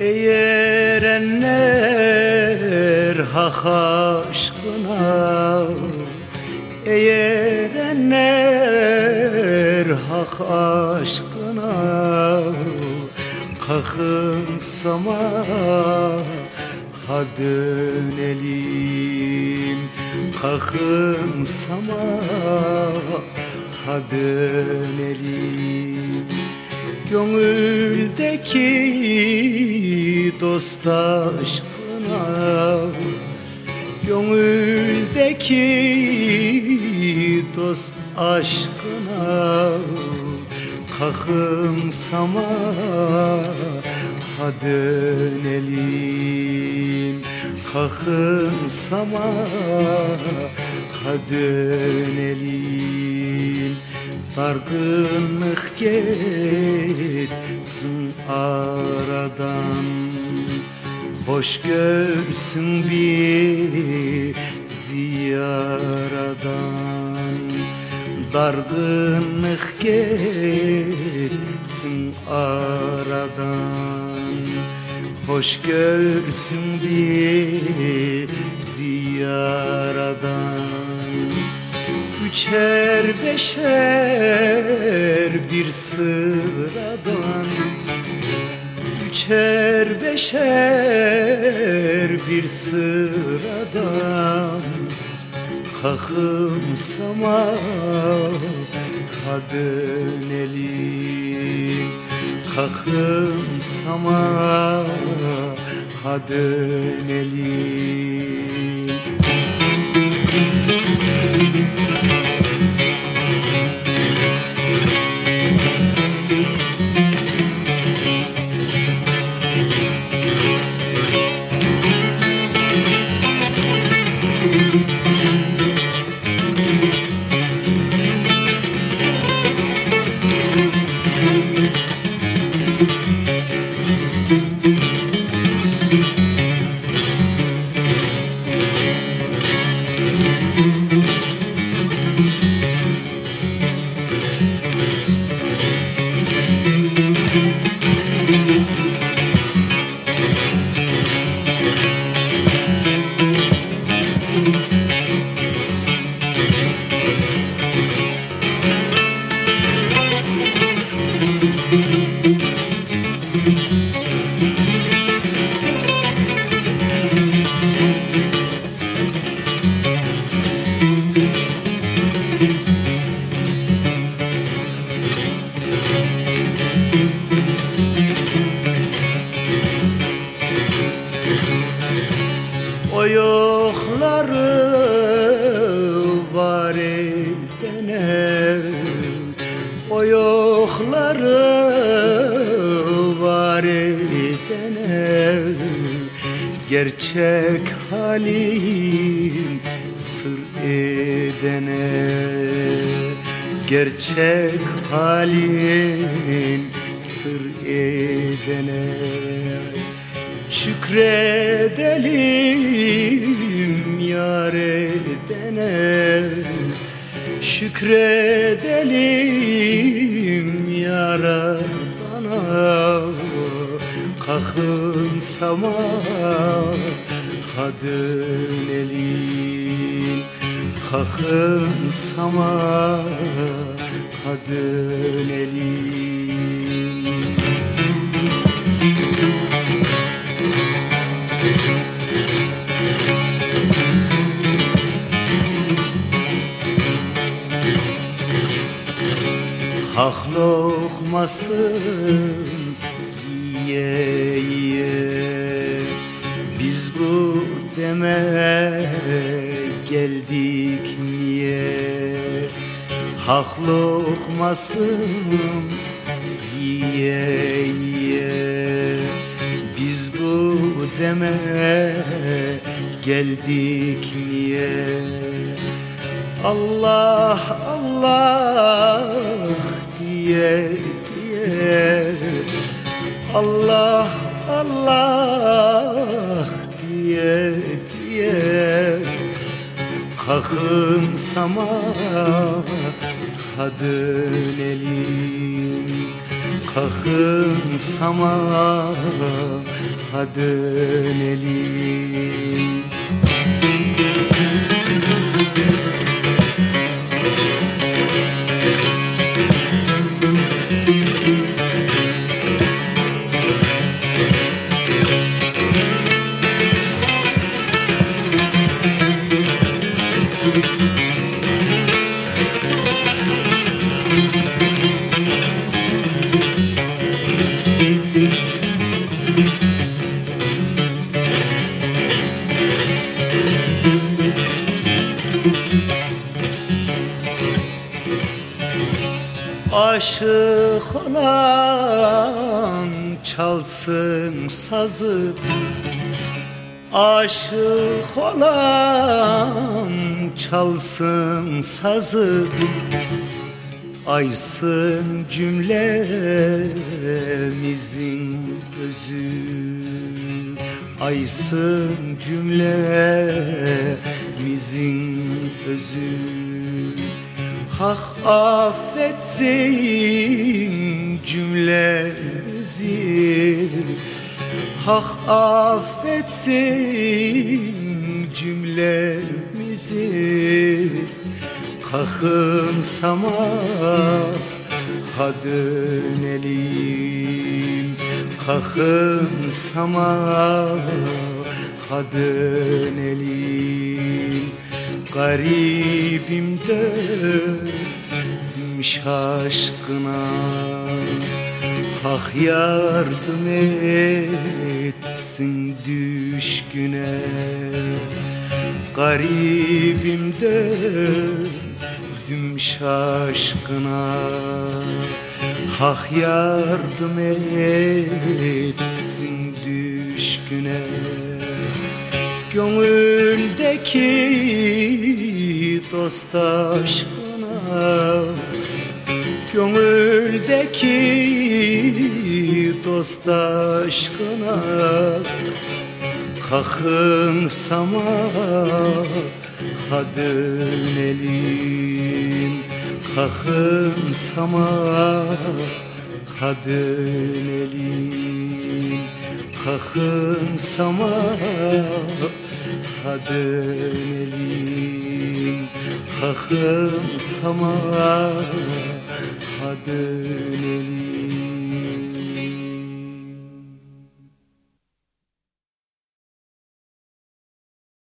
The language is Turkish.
Eğerenler hak aşkına Eğerenler hak aşkına Kalkın samaha dönelim Kalkın samaha dönelim Gönüldeki dost aşkına. Gönüldeki dost aşkına. Kalkın samaha dönelim. Kalkın samaha dönelim Dargınlık geçsin aradan. Hoş görsün bir ziyaradan Dargınlık geçsin aradan. Hoş görsün bir ziyaradan Üçer beşer bir sıradan. Üçer beşer bir sıradan. Kalkım samaha dönelim Kalkım yokları var edene Gerçek halim sır edene Gerçek halin sır edene Şükredelim yar edene Şükredelim yarana Kalkın samağa dönelim Kalkın samağa dönelim Haklı lokmasın yiye yiye Biz bu deme geldik niye? Hak lokmasın yiye yiye Biz bu deme geldik niye? Allah Allah diye diye Allah Allah diye diye Kalkın sama ha dönelim. Kalkın sama ha dönelim Aşık olan çalsın sazı. Aşık olan çalsın sazı. Aysın cümlemizin özü. Aysın cümlemizin özü Hak affetsin cümlemizi. Hak affetsin cümlemizi. Kalkın sama ha dönelim. Kalkın sama ha dönelim Garibim döndüm şaşkına Hak yardım etsin düşküne Garibim döndüm şaşkına Hak yardım etsin düşküne Gönüldeki dost aşkına Gönüldeki dost aşkına Kalkın sama ha dönelim Kalkın sama ha dönelim Kalkın sama ha dönelim Kalkın sama ha dönelim